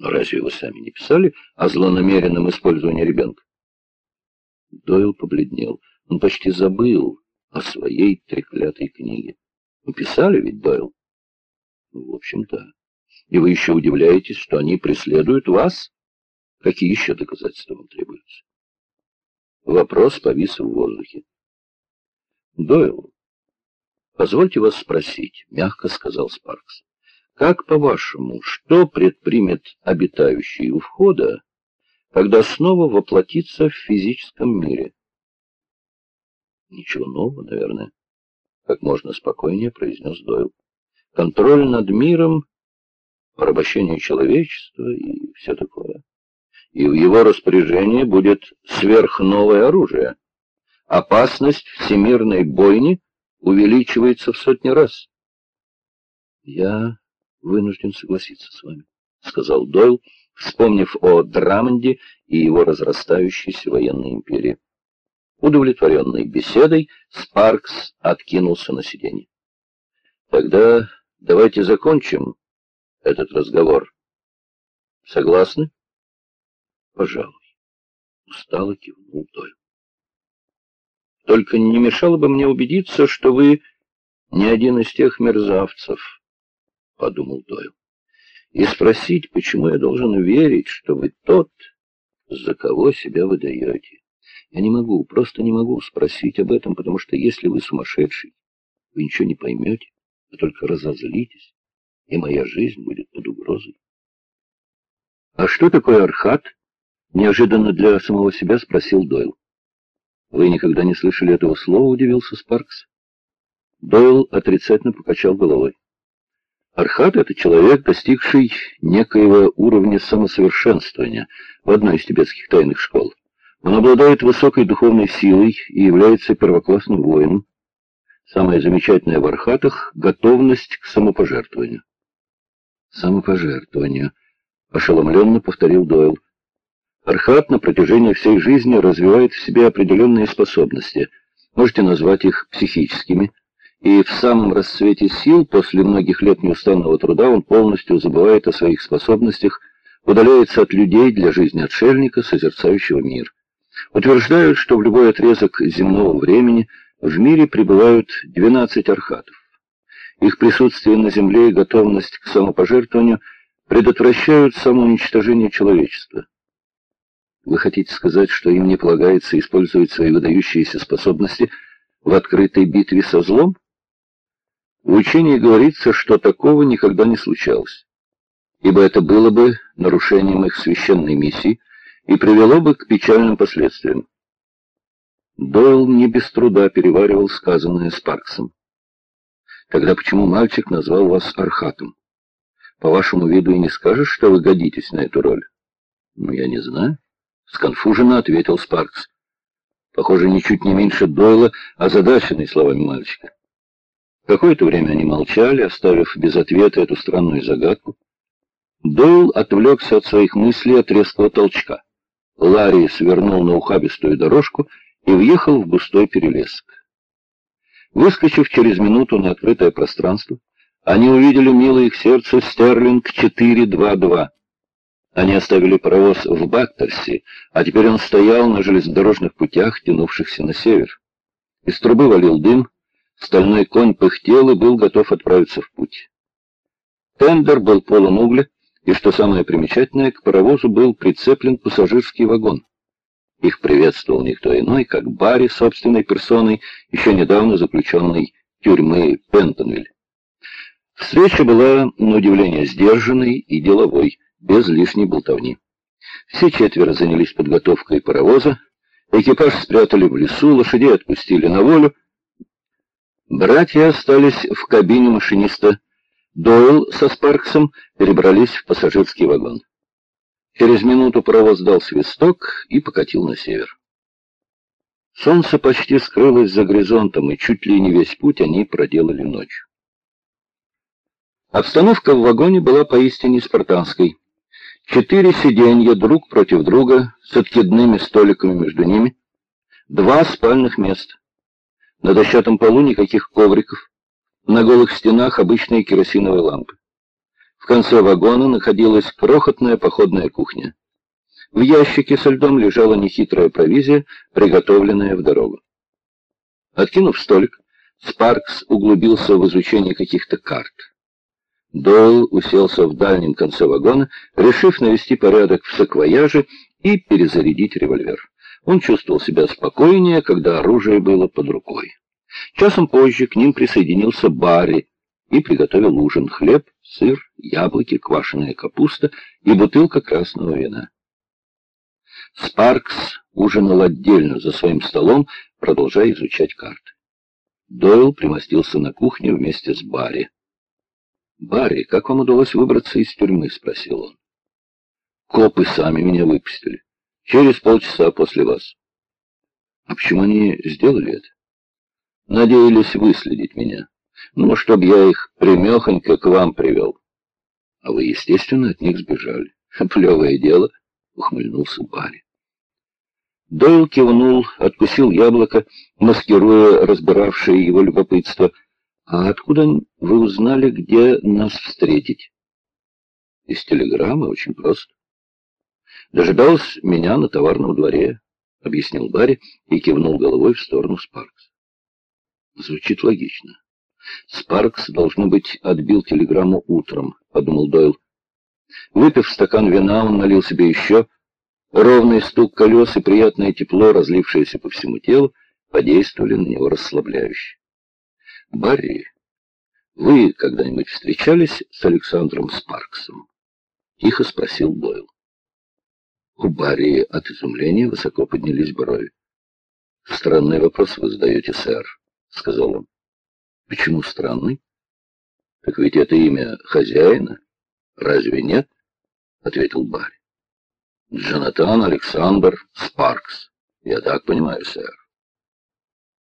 Но разве вы сами не писали о злонамеренном использовании ребенка? Дойл побледнел. Он почти забыл о своей треклятой книге. Вы писали ведь, Дойл? В общем, да. И вы еще удивляетесь, что они преследуют вас? Какие еще доказательства вам требуются? Вопрос повис в воздухе. Дойл, позвольте вас спросить, мягко сказал Спаркс. Как, по-вашему, что предпримет обитающий у входа, когда снова воплотится в физическом мире? Ничего нового, наверное. Как можно спокойнее произнес Дойл. Контроль над миром, порабощение человечества и все такое. И в его распоряжении будет сверхновое оружие. Опасность всемирной бойни увеличивается в сотни раз. Я вынужден согласиться с вами, сказал Дойл, вспомнив о Драмонде и его разрастающейся военной империи. Удовлетворенный беседой, Спаркс откинулся на сиденье. Тогда давайте закончим этот разговор. Согласны? Пожалуй. Устало кивнул Дойл. Только не мешало бы мне убедиться, что вы не один из тех мерзавцев, подумал Дойл, и спросить, почему я должен верить, что вы тот, за кого себя выдаете. Я не могу, просто не могу спросить об этом, потому что если вы сумасшедший, вы ничего не поймете, а только разозлитесь, и моя жизнь будет под угрозой. «А что такое архат?» — неожиданно для самого себя спросил Дойл. «Вы никогда не слышали этого слова?» — удивился Спаркс. Дойл отрицательно покачал головой. Архат — это человек, достигший некоего уровня самосовершенствования в одной из тибетских тайных школ. Он обладает высокой духовной силой и является первоклассным воином. Самое замечательное в архатах — готовность к самопожертвованию. «Самопожертвование», — ошеломленно повторил Дойл. Архат на протяжении всей жизни развивает в себе определенные способности. Можете назвать их психическими, и в самом расцвете сил, после многих лет неустанного труда, он полностью забывает о своих способностях, удаляется от людей для жизни отшельника, созерцающего мир. Утверждают, что в любой отрезок земного времени в мире пребывают 12 архатов. Их присутствие на земле и готовность к самопожертвованию предотвращают самоуничтожение человечества. Вы хотите сказать, что им не полагается использовать свои выдающиеся способности в открытой битве со злом? В учении говорится, что такого никогда не случалось, ибо это было бы нарушением их священной миссии и привело бы к печальным последствиям. Дойл не без труда переваривал сказанное Спарксом. Тогда почему мальчик назвал вас Архатом? По вашему виду и не скажешь, что вы годитесь на эту роль? Ну, я не знаю. Сконфуженно ответил Спаркс. Похоже, ничуть не меньше Дойла, озадаченный словами мальчика. Какое-то время они молчали, оставив без ответа эту странную загадку. Дойл отвлекся от своих мыслей от резкого толчка. Ларри свернул на ухабистую дорожку и въехал в густой перелесок. Выскочив через минуту на открытое пространство, они увидели милое их сердце Стерлинг 422. Они оставили паровоз в Бактерсе, а теперь он стоял на железнодорожных путях, тянувшихся на север. Из трубы валил дым, Стальной конь пыхтел и был готов отправиться в путь. Тендер был полон угля, и, что самое примечательное, к паровозу был прицеплен пассажирский вагон. Их приветствовал никто иной, как Барри собственной персоной, еще недавно заключенной тюрьмы Пентонвиль. Встреча была, на удивление, сдержанной и деловой, без лишней болтовни. Все четверо занялись подготовкой паровоза, экипаж спрятали в лесу, лошадей отпустили на волю, Братья остались в кабине машиниста. Дойл со Спарксом перебрались в пассажирский вагон. Через минуту паровоз дал свисток и покатил на север. Солнце почти скрылось за горизонтом, и чуть ли не весь путь они проделали ночью. Обстановка в вагоне была поистине спартанской. Четыре сиденья друг против друга с откидными столиками между ними, два спальных места. На дощатом полу никаких ковриков, на голых стенах обычные керосиновые лампы. В конце вагона находилась крохотная походная кухня. В ящике со льдом лежала нехитрая провизия, приготовленная в дорогу. Откинув столик, Спаркс углубился в изучение каких-то карт. Дойл уселся в дальнем конце вагона, решив навести порядок в саквояже и перезарядить револьвер. Он чувствовал себя спокойнее, когда оружие было под рукой. Часом позже к ним присоединился Барри и приготовил ужин, хлеб, сыр, яблоки, квашеная капуста и бутылка красного вина. Спаркс ужинал отдельно за своим столом, продолжая изучать карты. Дойл примостился на кухне вместе с Барри. «Барри, как вам удалось выбраться из тюрьмы?» — спросил он. «Копы сами меня выпустили. Через полчаса после вас». «А почему они сделали это?» «Надеялись выследить меня. Ну, чтоб я их примехонько к вам привел». «А вы, естественно, от них сбежали. Плевое дело», — ухмыльнулся Барри. Дойл кивнул, откусил яблоко, маскируя разбиравшее его любопытство. «А откуда вы узнали, где нас встретить?» «Из телеграммы, очень просто». «Дожидалась меня на товарном дворе», — объяснил Барри и кивнул головой в сторону Спаркс. «Звучит логично. Спаркс, должно быть, отбил телеграмму утром», — подумал Дойл. Выпив стакан вина, он налил себе еще, — Ровный стук колес и приятное тепло, разлившееся по всему телу, подействовали на него расслабляюще. «Барри, вы когда-нибудь встречались с Александром Спарксом?» — тихо спросил Бойл. У Барри от изумления высоко поднялись брови. «Странный вопрос вы задаете, сэр», — сказал он. «Почему странный?» «Так ведь это имя хозяина. Разве нет?» — ответил Барри. Джонатан Александр Спаркс. Я так понимаю, сэр.